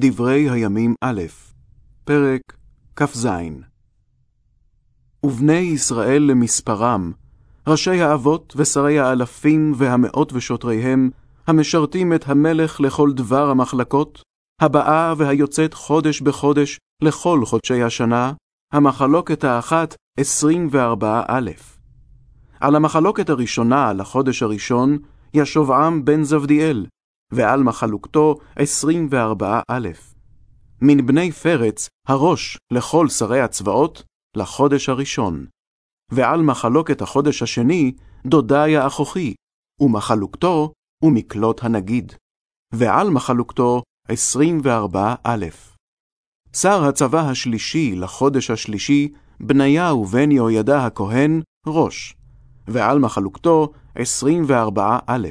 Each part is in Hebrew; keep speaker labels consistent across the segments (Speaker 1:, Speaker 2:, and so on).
Speaker 1: דברי הימים א', פרק כ"ז. ובני ישראל למספרם, ראשי האבות ושרי האלפים והמאות ושוטריהם, המשרתים את המלך לכל דבר המחלקות, הבאה והיוצאת חודש בחודש לכל חודשי השנה, המחלוקת האחת עשרים וארבעה א'. על המחלוקת הראשונה לחודש הראשון, ישובעם בן זבדיאל, ועל מחלוקתו עשרים וארבעה א'. מן בני פרץ, הראש לכל שרי הצבאות, לחודש הראשון. ועל מחלוקת החודש השני, דודיה אכוכי, ומחלוקתו, ומקלות הנגיד. ועל מחלוקתו, עשרים וארבעה א'. שר הצבא השלישי לחודש השלישי, בניהו בן יהוידע הכהן, ראש. ועל מחלוקתו, עשרים וארבעה א'.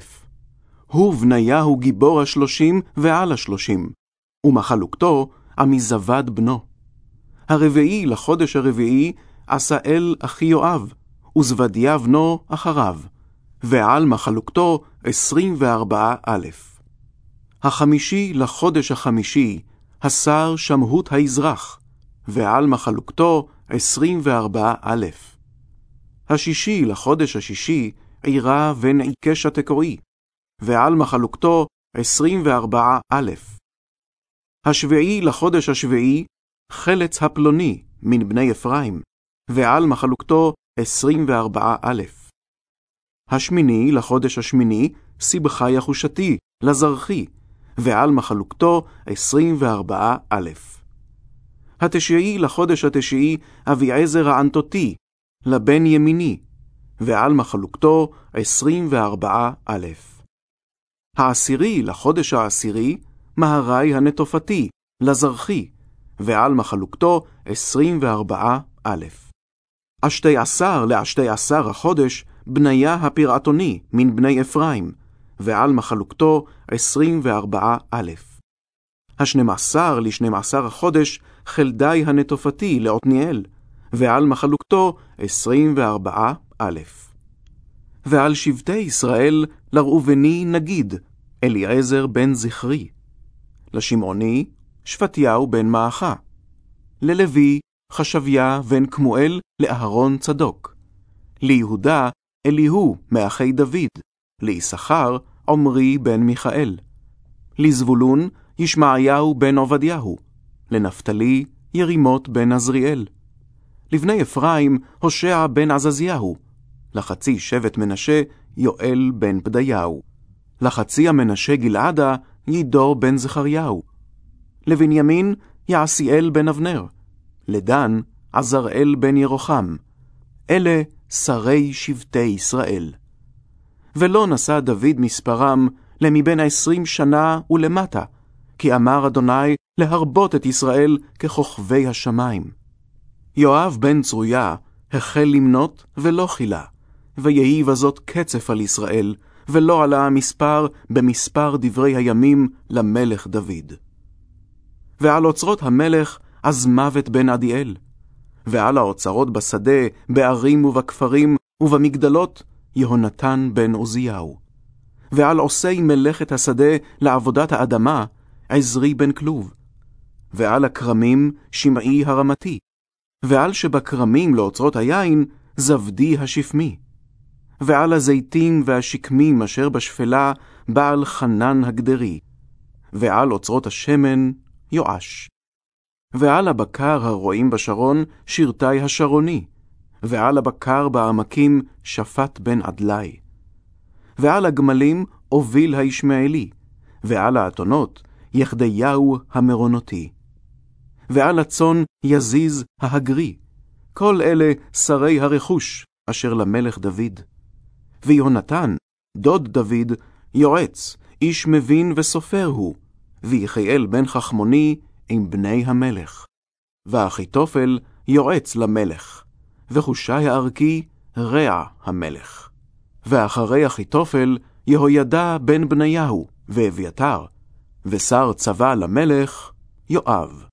Speaker 1: הוא בניהו גיבור השלושים ועל השלושים, ומחלוקתו עמיזבד בנו. הרביעי לחודש הרביעי עשאל אחי יואב, וזבדיה בנו אחריו, ועל מחלוקתו עשרים וארבעה א'. החמישי לחודש החמישי, השר שמהות האזרח, ועל מחלוקתו עשרים וארבעה א'. השישי לחודש השישי, עירה בן עיקש התקועי, ועל מחלוקתו עשרים וארבעה א'. השביעי לחודש השביעי, חלץ הפלוני מן בני אפרים, ועל מחלוקתו עשרים וארבעה א'. השמיני לחודש השמיני, סבכה יחושתי, לזרחי, ועל מחלוקתו עשרים וארבעה א'. התשיעי לחודש התשיעי, אביעזר הענתותי, לבן ימיני, ועל מחלוקתו עשרים וארבעה א'. העשירי לחודש העשירי, מהרי הנטופתי, לזרחי, ועל מחלוקתו עשרים וארבעה א'. השתי עשר לעשתי עשר החודש, בניה הפרעתוני, מן בני אפרים, ועל מחלוקתו עשרים וארבעה א'. השנים עשר לשנים עשר החודש, חלדי הנטופתי לעתניאל, ועל מחלוקתו עשרים וארבעה א'. ועל שבטי ישראל לראובני נגיד, אליעזר בן זכרי. לשמעוני, שפטיהו בן מעכה. ללוי, חשביה בן כמואל לאהרון צדוק. ליהודה, אליהו מאחי דוד. ליששכר, עמרי בן מיכאל. לזבולון, ישמעיהו בן עובדיהו. לנפתלי, ירימות בן עזריאל. לבני אפרים, הושע בן עזזיהו. לחצי שבט מנשה, יואל בן פדיהו. לחצי המנשה גלעדה, יידור בן זכריהו. לבנימין, יעשיאל בן אבנר. לדן, עזראל בן ירוחם. אלה שרי שבטי ישראל. ולא נשא דוד מספרם למבין עשרים שנה ולמטה, כי אמר אדוני להרבות את ישראל ככוכבי השמיים. יואב בן צרויה החל למנות ולא חילה, ויהי בזאת קצף על ישראל, ולא עלה המספר במספר דברי הימים למלך דוד. ועל אוצרות המלך עז מוות בן עדיאל, ועל האוצרות בשדה, בערים ובכפרים, ובמגדלות, יהונתן בן עוזיהו. ועל עושי מלאכת השדה לעבודת האדמה, עזרי בן כלוב. ועל הכרמים, שמעי הרמתי. ועל שבכרמים לאוצרות היין, זבדי השפמי. ועל הזיתים והשקמים אשר בשפלה, בעל חנן הגדרי. ועל אוצרות השמן, יואש. ועל הבקר הרועים בשרון, שבטי השרוני. ועל הבקר בעמקים, שפט בן עדלי. ועל הגמלים, אוביל הישמעאלי. ועל האתונות, יחדיהו המרונותי. ועל הצאן, יזיז ההגרי. כל אלה שרי הרכוש, אשר למלך דוד. ויהונתן, דוד דוד, יועץ, איש מבין וסופר הוא, ויחיאל בן חכמוני עם בני המלך. ואחיתופל יועץ למלך, וחושי הערכי רע המלך. ואחרי אחיתופל יהוידע בן בניהו, ואביתר, ושר צבא למלך, יואב.